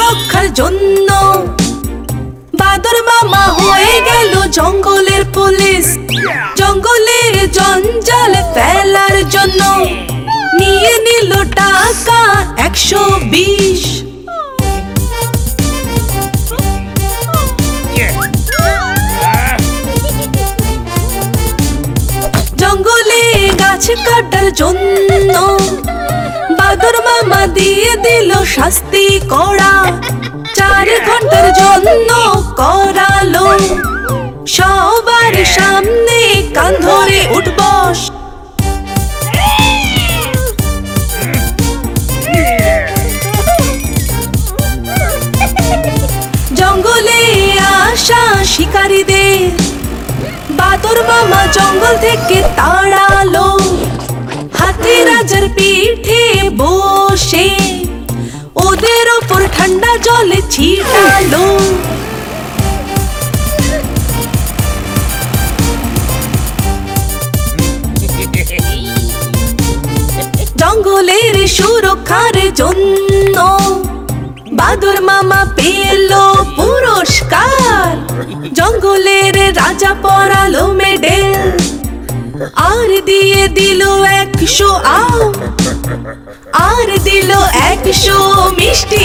রক্ষার জন্য। বাদর মামা হয়ে গেল জঙ্গলের পুলিশ। জঙ্গলের জঞ্জাল ফেলার জন্য নিয়ে নিল টাকা একশো বিশ। জঙ্গলে গাছ কাটার জন্য বাদর মামা দিয়ে দিল শাস্তি করা। চার ঘণ্টার জন্য করালো। সবার সামনে কান ধরে উঠবস জঙ্গলে আসা শিকারীদের। বাদর মামা জঙ্গল থেকে তাড়ালো। ঠান্ডা জলে ছিটালো। জঙ্গলের সুরক্ষার জন্য বাদর মামা পেল পুরস্কার। জঙ্গলের রাজা পরালো মেডেল, আর দিয়ে দিল একশো আম, আর দিল একশো মিষ্টি